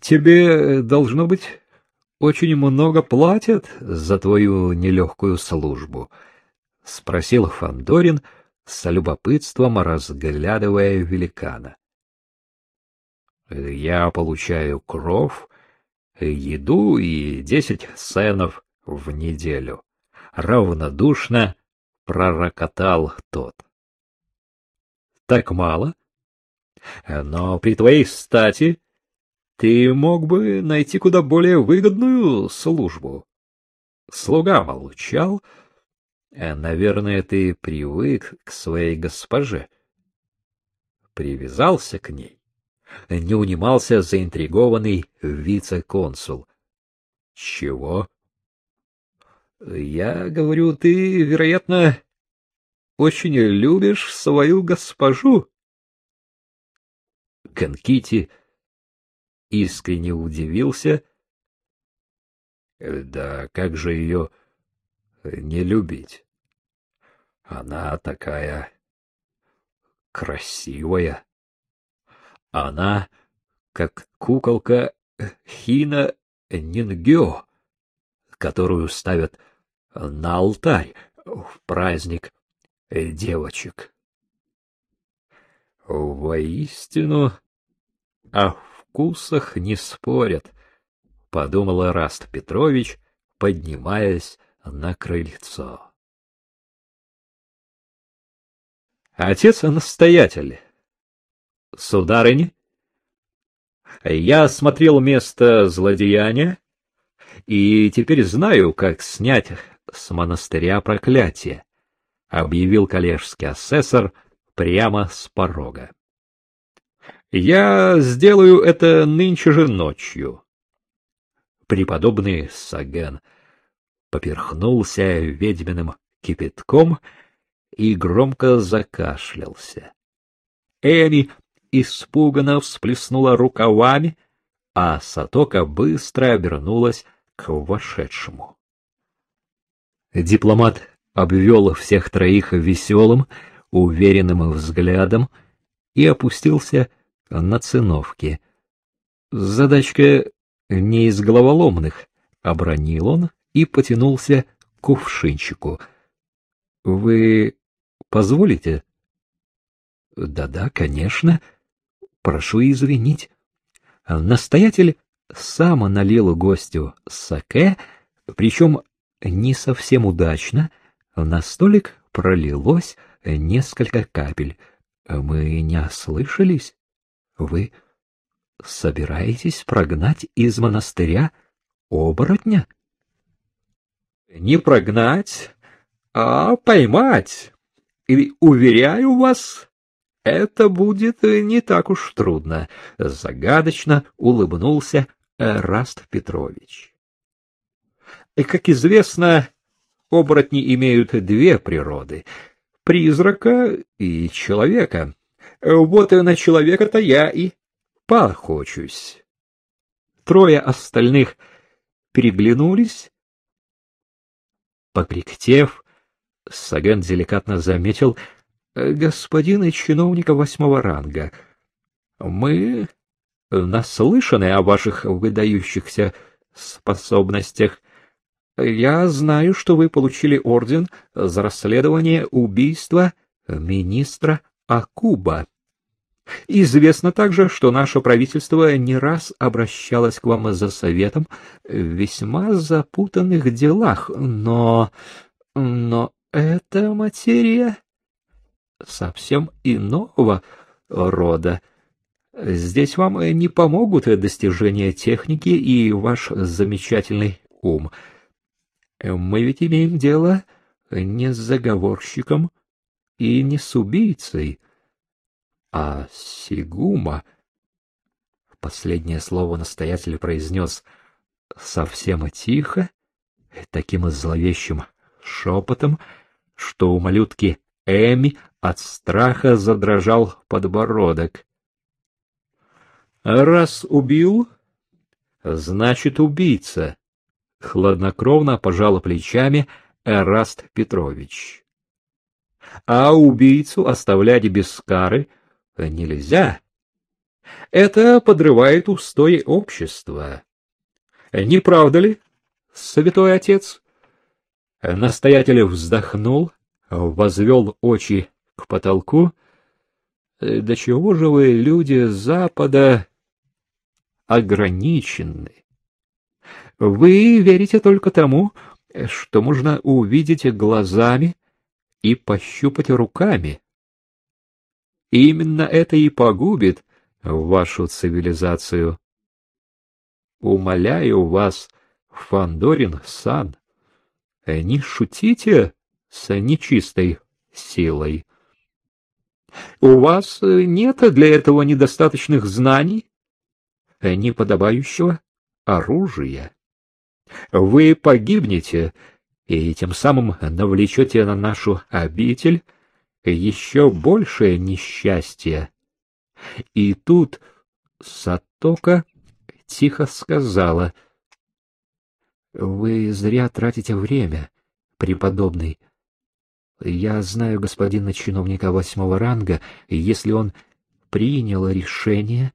Тебе, должно быть, очень много платят за твою нелегкую службу? — спросил Фандорин с любопытством, разглядывая великана. — Я получаю кров, еду и десять сценов в неделю. Равнодушно пророкотал тот. — Так мало? Но при твоей стати ты мог бы найти куда более выгодную службу. Слуга молчал. А, наверное, ты привык к своей госпоже. Привязался к ней. Не унимался заинтригованный вице-консул. Чего? Я говорю, ты, вероятно, очень любишь свою госпожу. Конкити искренне удивился. Да как же ее не любить? Она такая красивая. Она как куколка Хина Нингё, которую ставят на алтарь в праздник девочек. Воистину, о вкусах не спорят, — подумал Раст Петрович, поднимаясь на крыльцо. Отец-настоятель, сударыня, я осмотрел место злодеяния и теперь знаю, как снять с монастыря проклятие, — объявил коллежский асессор прямо с порога. Я сделаю это нынче же ночью. Преподобный Саген поперхнулся ведьминым кипятком и громко закашлялся. Эми испуганно всплеснула рукавами, а Сатока быстро обернулась к вошедшему. Дипломат обвел всех троих веселым, уверенным взглядом и опустился на циновке. Задачка не из головоломных, обронил он и потянулся к кувшинчику. — Вы позволите? Да — Да-да, конечно. Прошу извинить. Настоятель сам налил гостю саке, причем не совсем удачно. На столик пролилось несколько капель. Мы не ослышались? Вы собираетесь прогнать из монастыря оборотня? Не прогнать, а поймать. И, уверяю вас, это будет не так уж трудно, — загадочно улыбнулся Раст Петрович. Как известно, оборотни имеют две природы — призрака и человека. Вот и на человека-то я и похочусь. Трое остальных переглянулись. Покриктев, Саген деликатно заметил, господин и чиновника восьмого ранга, мы наслышаны о ваших выдающихся способностях. Я знаю, что вы получили орден за расследование убийства министра Акуба. Известно также, что наше правительство не раз обращалось к вам за советом в весьма запутанных делах, но... но эта материя совсем иного рода. Здесь вам не помогут достижения техники и ваш замечательный ум. Мы ведь имеем дело не с заговорщиком, и не с убийцей, а Сигума. Последнее слово настоятель произнес совсем тихо, таким зловещим шепотом, что у малютки Эми от страха задрожал подбородок. Раз убил, значит убийца, хладнокровно пожал плечами Эраст Петрович а убийцу оставлять без кары нельзя. Это подрывает устои общества. Не правда ли, святой отец? Настоятель вздохнул, возвел очи к потолку. До чего же вы, люди Запада, ограничены? Вы верите только тому, что можно увидеть глазами и пощупать руками. Именно это и погубит вашу цивилизацию. Умоляю вас, Фандорин Сан, не шутите с нечистой силой. У вас нет для этого недостаточных знаний, неподобающего оружия. Вы погибнете и тем самым навлечете на нашу обитель еще большее несчастье. И тут Сатока тихо сказала, — Вы зря тратите время, преподобный. Я знаю господина чиновника восьмого ранга, и если он принял решение,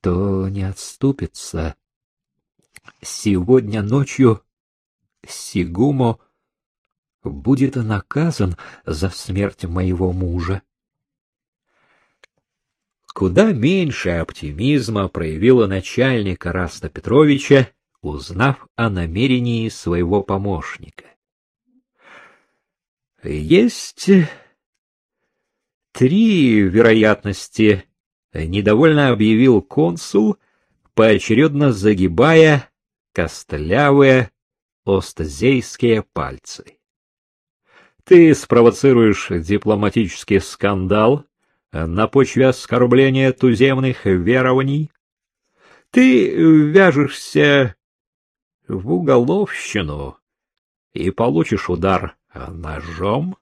то не отступится. Сегодня ночью Сигумо будет наказан за смерть моего мужа. Куда меньше оптимизма проявила начальник Раста Петровича, узнав о намерении своего помощника. Есть три вероятности, недовольно объявил консул, поочередно загибая костлявые остзейские пальцы. Ты спровоцируешь дипломатический скандал на почве оскорбления туземных верований. Ты вяжешься в уголовщину и получишь удар ножом.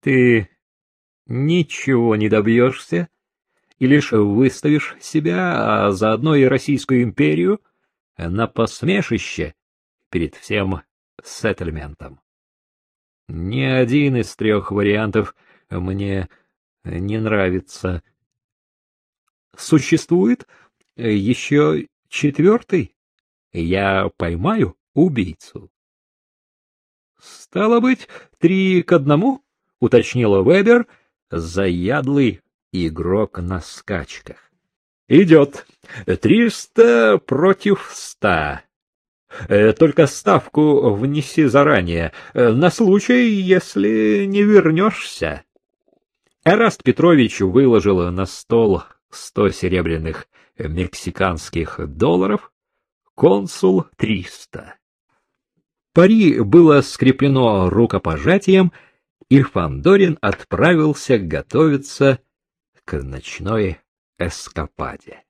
Ты ничего не добьешься и лишь выставишь себя, а заодно и Российскую империю, на посмешище перед всем сеттельментом. Ни один из трех вариантов мне не нравится. Существует еще четвертый. Я поймаю убийцу. Стало быть, три к одному, уточнила Вебер, заядлый игрок на скачках. Идет. Триста против ста. Э, только ставку внеси заранее, э, на случай, если не вернешься. Эраст Петрович выложил на стол сто серебряных мексиканских долларов, консул — триста. Пари было скреплено рукопожатием, и Фандорин отправился готовиться к ночной эскападе.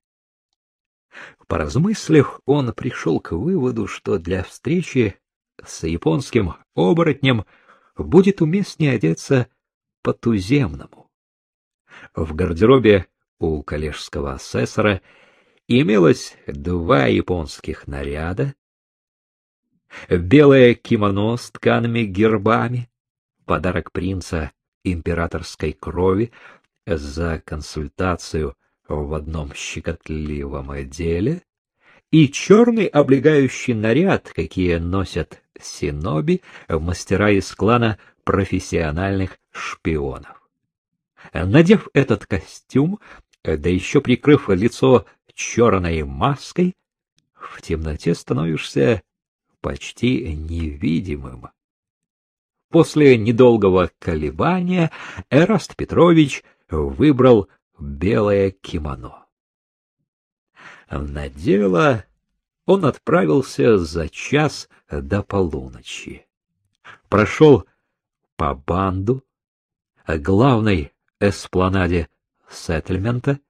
Поразмыслив, он пришел к выводу, что для встречи с японским оборотнем будет уместнее одеться по-туземному. В гардеробе у коллежского асессора имелось два японских наряда, белое кимоно с ткаными гербами, подарок принца императорской крови за консультацию в одном щекотливом деле, и черный облегающий наряд, какие носят синоби, мастера из клана профессиональных шпионов. Надев этот костюм, да еще прикрыв лицо черной маской, в темноте становишься почти невидимым. После недолгого колебания Эраст Петрович выбрал белое кимоно. На дело он отправился за час до полуночи. Прошел по банду, главной эспланаде сеттельмента,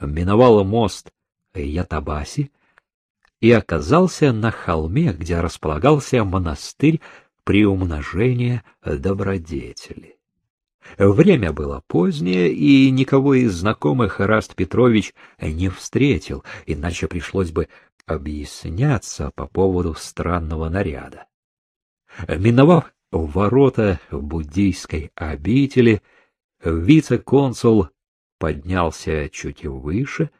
миновал мост Ятабаси и оказался на холме, где располагался монастырь приумножения добродетели. Время было позднее, и никого из знакомых Раст Петрович не встретил, иначе пришлось бы объясняться по поводу странного наряда. Миновав ворота буддийской обители, вице-консул поднялся чуть выше,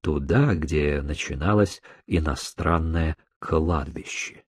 туда, где начиналось иностранное кладбище.